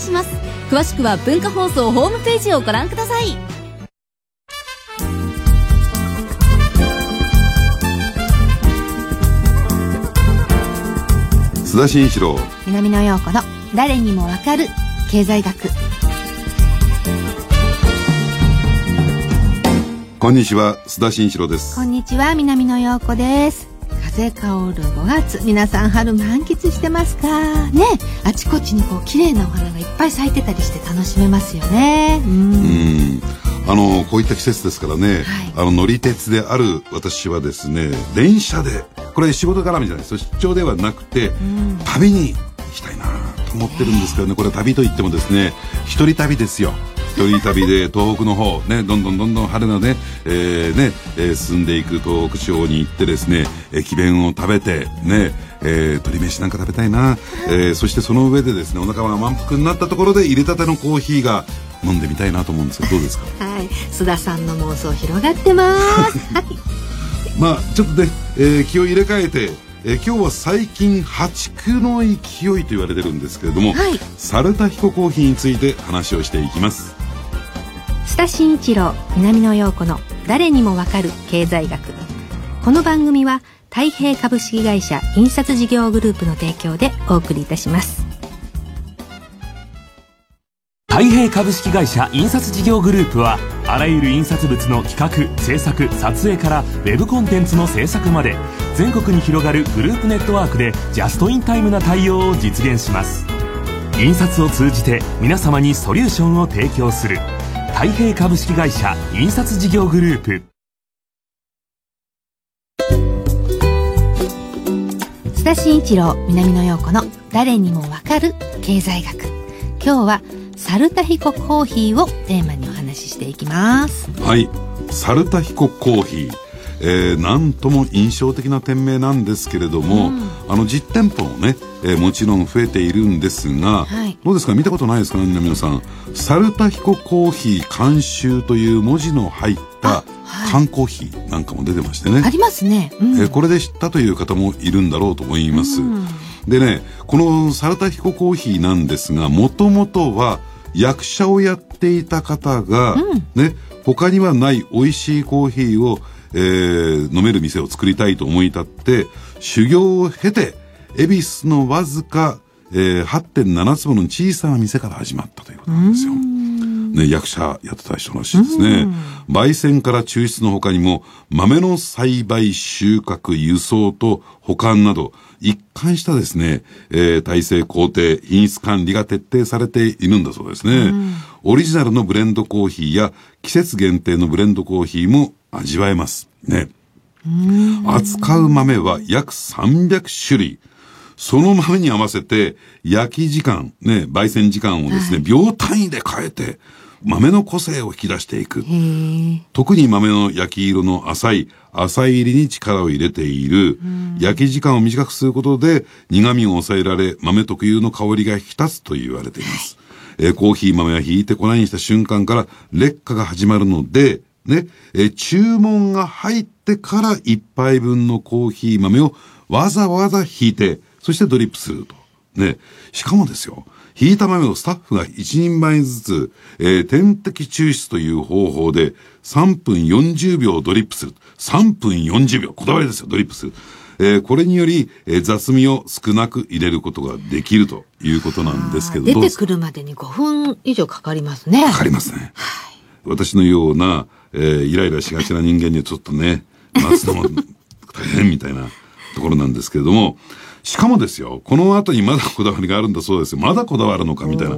援します。詳しくは文化放送ホームページをご覧ください。須田慎一郎。南野陽子の誰にもわかる経済学。こんにちは須田慎一郎です。こんにちは南野陽子です風香る5月。皆さん春満喫してますか？ね。あちこちにこう綺麗なお花がいっぱい咲いてたりして楽しめますよね。うん。あのこういった季節ですからね、はい、あの乗り鉄である私はですね電車でこれ仕事絡みじゃないです出張ではなくて、旅に行きたいなと思ってるんですけどねこれ旅といってもですね一人旅ですよ一人旅で東北の方ねどんどんどんどん春のね,、えー、ね、えー、進んでいく東北地方に行ってですね駅弁を食べてねえー、鶏飯なんか食べたいな、えー、そしてその上でですねお腹が満腹になったところで入れたてのコーヒーが飲んでみたいなと思うんですけどどうですか？はい。須田さんの妄想広がってます。はい。まあちょっとね、えー、気を入れ替えてえ今日は最近破竹の勢いと言われてるんですけれども、はい、猿田彦コーヒーについて話をしていきます須田慎一郎南野陽子の誰にもわかる経済学。この番組は太平株式会社印刷事業グループの提供でお送りいたします。太平株式会社印刷事業グループはあらゆる印刷物の企画制作撮影からウェブコンテンツの制作まで全国に広がるグループネットワークでジャストインタイムな対応を実現します。印刷を通じて皆様にソリューションを提供する。太平株式会社印刷事業グループ。須田慎一郎南野陽子の誰にもわかる経済学。今日はサルタヒココーヒーをテーマにお話ししていきます。はい。サルタヒココーヒーえー、なんとも印象的な店名なんですけれども、うん、あの実店舗もね、えー、もちろん増えているんですが、はい、どうですか？見たことないですか？皆さん「サルタヒココーヒー監修」という文字の入った缶コーヒーなんかも出てましてね。ありますね、うん、えー、これで知ったという方もいるんだろうと思います、うん、でねこのサルタヒココーヒーなんですがもともとは役者をやっていた方が、うん、ね、他にはない美味しいコーヒーを、えー、飲める店を作りたいと思い立って、修行を経て、恵比寿のわずか、えー、8.7坪の小さな店から始まったということなんですよ。ね、役者やってた人らしいですね。焙煎から抽出の他にも、豆の栽培、収穫、輸送と保管など、一貫したですね、えー、体制工程、品質管理が徹底されているんだそうですね。オリジナルのブレンドコーヒーや季節限定のブレンドコーヒーも味わえます。ね。扱う豆は約300種類。その豆に合わせて焼き時間、ね、焙煎時間をですね、はい、秒単位で変えて、豆の個性を引き出していく。特に豆の焼き色の浅い、浅い入りに力を入れている。焼き時間を短くすることで苦味を抑えられ、豆特有の香りが引き立つと言われています。えー、コーヒー豆は引いてこないにした瞬間から劣化が始まるので、ね、えー、注文が入ってから一杯分のコーヒー豆をわざわざ引いて、そしてドリップすると。ね。しかもですよ、引いた豆をスタッフが一人前ずつ、えー、点滴抽出という方法で3分40秒ドリップする。3分40秒。こだわりですよ、ドリップする。えー、これにより、えー、雑味を少なく入れることができるということなんですけど出てくるまでに5分以上かかりますね。かかりますね。はい、私のような、えー、イライラしがちな人間にはちょっとね、待つのも大変みたいなところなんですけれども、しかもですよ、この後にまだこだわりがあるんだそうですよ。まだこだわるのかみたいな。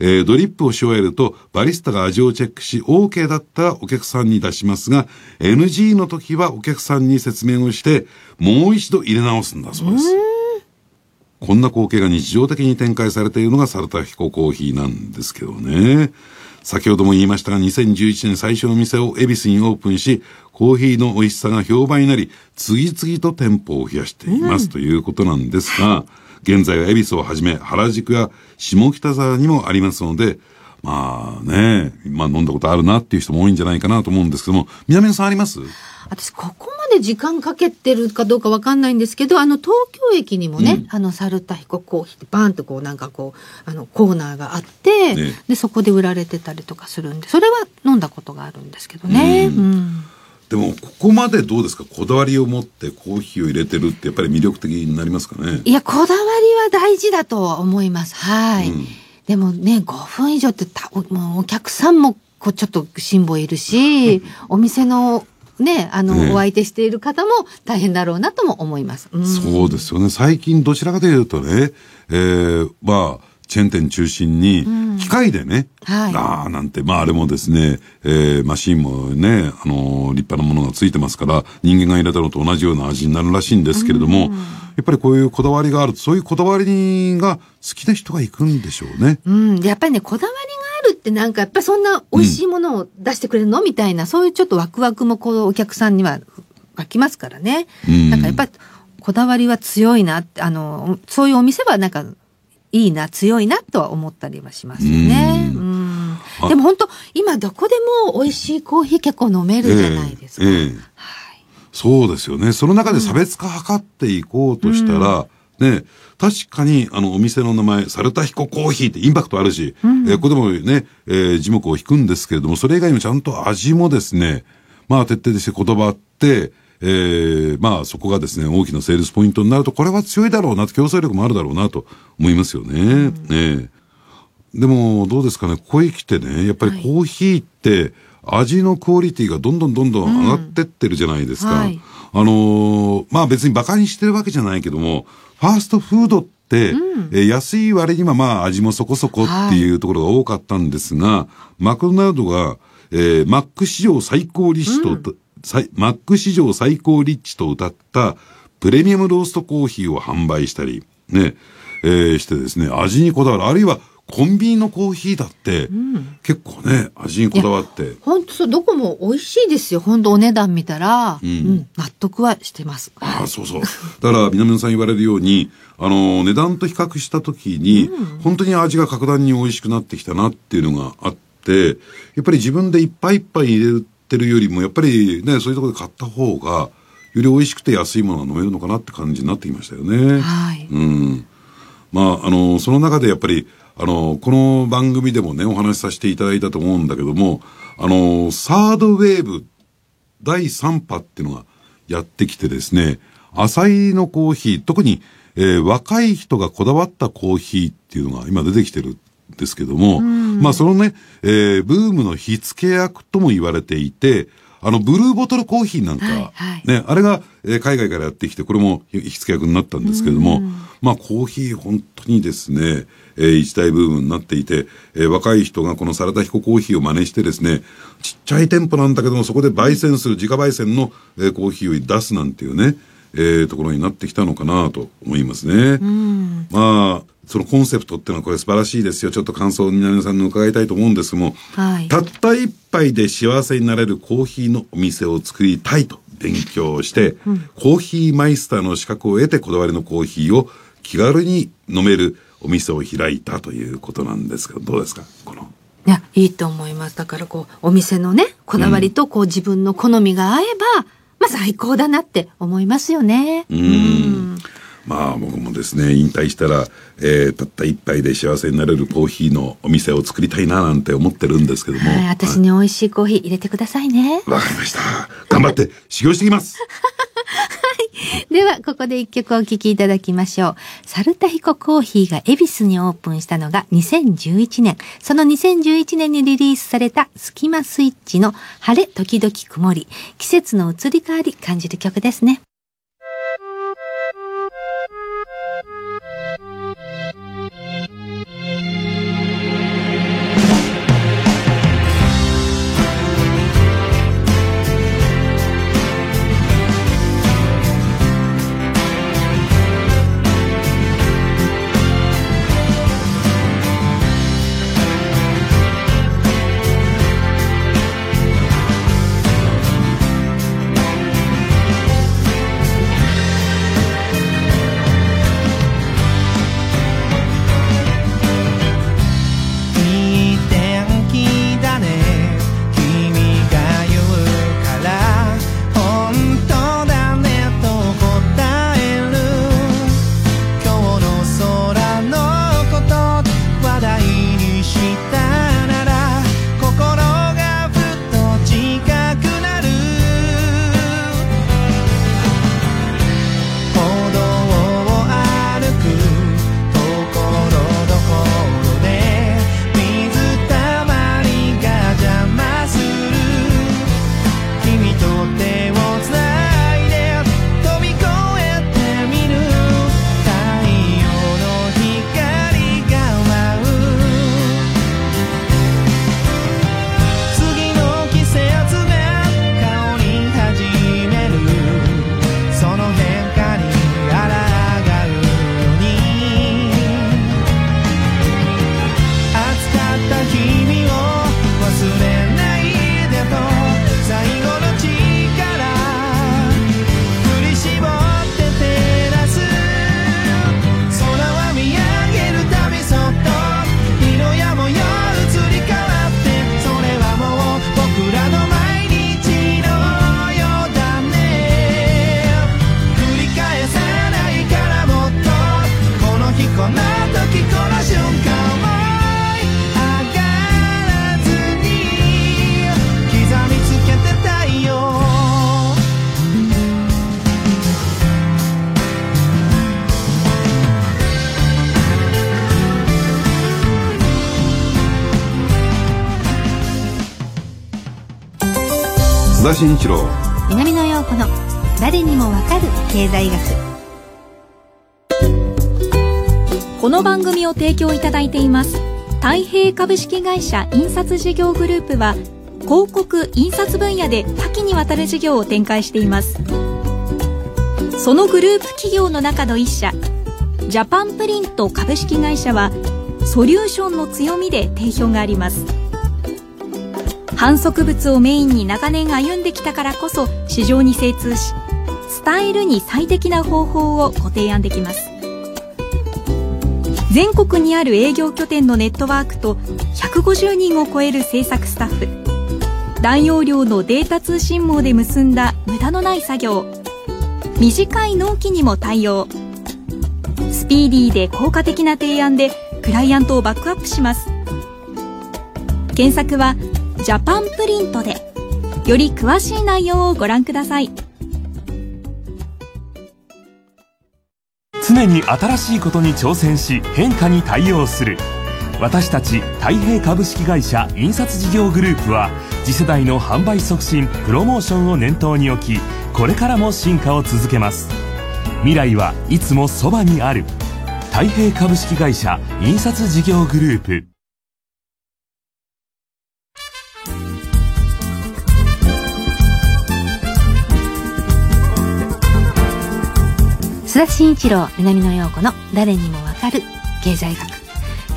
えー、ドリップをし終えると、バリスタが味をチェックし、OK だったらお客さんに出しますが、NG の時はお客さんに説明をして、もう一度入れ直すんだそうです。こんな光景が日常的に展開されているのがサルタヒココーヒーなんですけどね。先ほども言いましたが、2011年最初の店を恵比寿にオープンし、コーヒーの美味しさが評判になり、次々と店舗を増やしています、ということなんですが、現在は恵比寿をはじめ、原宿や下北沢にもありますので、まあね、まあ飲んだことあるなっていう人も多いんじゃないかなと思うんですけども、南野さんあります？私、ここまで時間かけてるかどうかわかんないんですけど、あの、東京駅にもね、うん、あの、サルタヒココーヒーってバーンとこう、なんかこう、あの、コーナーがあって、ね、で、そこで売られてたりとかするんで、それは飲んだことがあるんですけどね。うん、うん。でもここまでどうですか？こだわりを持ってコーヒーを入れてるってやっぱり魅力的になりますかね？いやこだわりは大事だと思います。はい、うん、でもね5分以上ってたもうお客さんもこうちょっと辛抱いるしお店のね、あの、ね、お相手している方も大変だろうなとも思います。うん、そうですよね。最近どちらかというとね、えー、まあ、チェーン店中心に、機械でね、うん、はい、ああ、なんて、まああれもですね、えー、マシンもね、あのー、立派なものがついてますから、人間が入れたのと同じような味になるらしいんですけれども、うん、やっぱりこういうこだわりがあるそういうこだわりが好きな人が行くんでしょうね。うん、やっぱりね、こだわりってなんか、やっぱりそんな美味しいものを出してくれるの、みたいな、そういうちょっとワクワクもこう、お客さんには湧きますからね。うん、なんかやっぱり、こだわりは強いなあの、そういうお店はなんか、いいな強いなとは思ったりはしますよね。うん。でも本当今どこでも美味しいコーヒー結構飲めるじゃないですか。えーえ。ー、はい、そうですよね。その中で差別化図っていこうとしたら、うん、ね、確かに、あの、お店の名前、サルタヒココーヒーってインパクトあるし、うん、えー、ここでもね、えー、字幕を引くんですけれども、それ以外にもちゃんと味もですね、まあ、徹底して言葉って、えー、まあそこがですね、大きなセールスポイントになると、これは強いだろうな、競争力もあるだろうなと思いますよね。うん、ねでも、どうですかね、ここへ来てね、やっぱりコーヒーって、味のクオリティがどんどんどんどん上がってってるじゃないですか。うんはい、あのー、まあ別に馬鹿にしてるわけじゃないけども、ファーストフードって、うん、え安い割にはまあ味もそこそこっていうところが多かったんですが、はい、マクドナルドが、えー、マック史上最高利子と、マック史上最高リッチと歌ったプレミアムローストコーヒーを販売したり、ね、えー、してですね、味にこだわる。あるいはコンビニのコーヒーだって、うん、結構ね、味にこだわって。本当そう、どこも美味しいですよ。本当お値段見たら、うん、うん、納得はしてます。ああ、そうそう。だから南野さん言われるように、あの、値段と比較したときに、うん、本当に味が格段に美味しくなってきたなっていうのがあって、やっぱり自分でいっぱいいっぱい入れてるよりも、やっぱりね、そういうところで買った方が、より美味しくて安いものが飲めるのかなって感じになってきましたよね。はい。うん。まあ、あの、その中でやっぱり、あの、この番組でもね、お話しさせていただいたと思うんだけども、あの、サードウェーブ第3波っていうのがやってきてですね、浅いのコーヒー、特に、えー、若い人がこだわったコーヒーっていうのが今出てきてるですけども、まあそのね、えー、ブームの火付け役とも言われていて、あの、ブルーボトルコーヒーなんか、はいはい、ね、あれが、えー、海外からやってきて、これも火付け役になったんですけれども、まあコーヒー本当にですね、えー、一大ブームになっていて、えー、若い人がこのサラダヒココーヒーを真似してですね、ちっちゃい店舗なんだけども、そこで焙煎する、自家焙煎の、えー、コーヒーを出すなんていうね、えー、ところになってきたのかなと思いますね。まあ、そのコンセプトっていうのはこれ素晴らしいですよ。ちょっと感想を皆さんに伺いたいと思うんですも、はい、たった一杯で幸せになれるコーヒーのお店を作りたいと勉強して、うん、コーヒーマイスターの資格を得てこだわりのコーヒーを気軽に飲めるお店を開いたということなんですけど、どうですか？この。いや、いいと思います。だからこう、お店のね、こだわりとこう自分の好みが合えば、まあ最高だなって思いますよね。うん。まあ僕もですね、引退したら、えー、たった一杯で幸せになれるコーヒーのお店を作りたいななんて思ってるんですけども。はい、私に美味しいコーヒー入れてくださいね。わかりました。頑張って修行してきます。はい。では、ここで一曲お聴きいただきましょう。サルタヒココーヒーが恵比寿にオープンしたのが2011年。その2011年にリリースされたスキマスイッチの晴れ時々曇り。季節の移り変わり感じる曲ですね。須田慎一郎。南野陽子の誰にもわかる経済学。この番組を提供いただいています太平株式会社印刷事業グループは広告印刷分野で多岐にわたる事業を展開しています。そのグループ企業の中の一社ジャパンプリント株式会社はソリューションの強みで定評があります。反則物をメインに長年歩んできたからこそ市場に精通し伝えるに最適な方法をご提案できます。全国にある営業拠点のネットワークと150人を超える制作スタッフ。大容量のデータ通信網で結んだ無駄のない作業。短い納期にも対応。スピーディーで効果的な提案でクライアントをバックアップします。検索はジャパンプリントでより詳しい内容をご覧ください。常に新しいことに挑戦し変化に対応する。私たち太平株式会社印刷事業グループは次世代の販売促進プロモーションを念頭に置きこれからも進化を続けます。未来はいつもそばにある。太平株式会社印刷事業グループ。須田慎一郎南野陽子の誰にもわかる経済学。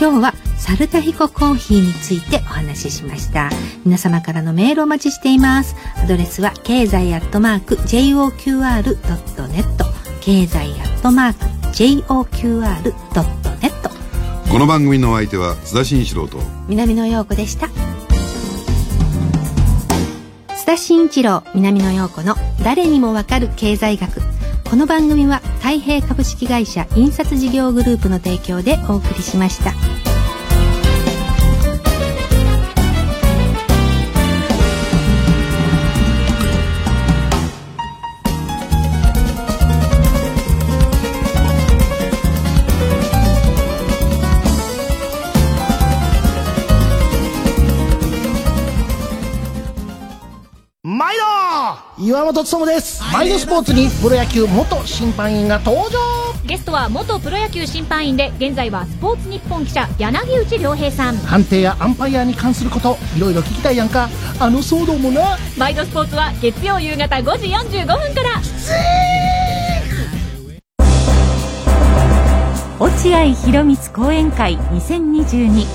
今日はサルタヒココーヒーについてお話ししました。皆様からのメールをお待ちしています。アドレスは経済アットマーク JOQR.net 経済アットマーク JOQR.net この番組のお相手は須田慎一郎と。南野陽子でした。須田慎一郎南野陽子の誰にもわかる経済学この番組は太平株式会社印刷事業グループの提供でお送りしました。本勉です。マイドスポーツにプロ野球元審判員が登場。ゲストは元プロ野球審判員で現在はスポーツ日本記者柳内良平さん。判定やアンパイアに関することいろいろ聞きたいやんか。あの騒動もな。マイドスポーツは月曜夕方5時45分から。落合博満講演会20225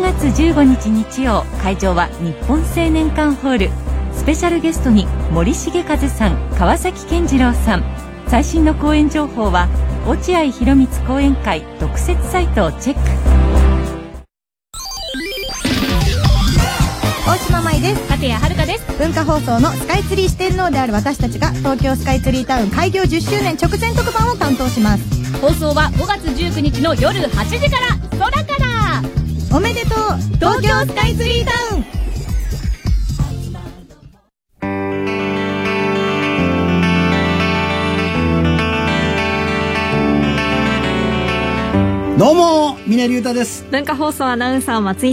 月15日日曜。会場は日本青年館ホールスペシャルゲストに森重和さん川崎健次郎さん最新の講演情報は落合博満講演会特設サイトをチェック。大島舞です。立谷遥です文化放送のスカイツリー四天王である私たちが東京スカイツリータウン開業10周年直前特番を担当します。放送は5月19日の夜8時から空から。おめでとう。東京スカイツリータウンどうも峰竜太です。文化放送アナウンサー松井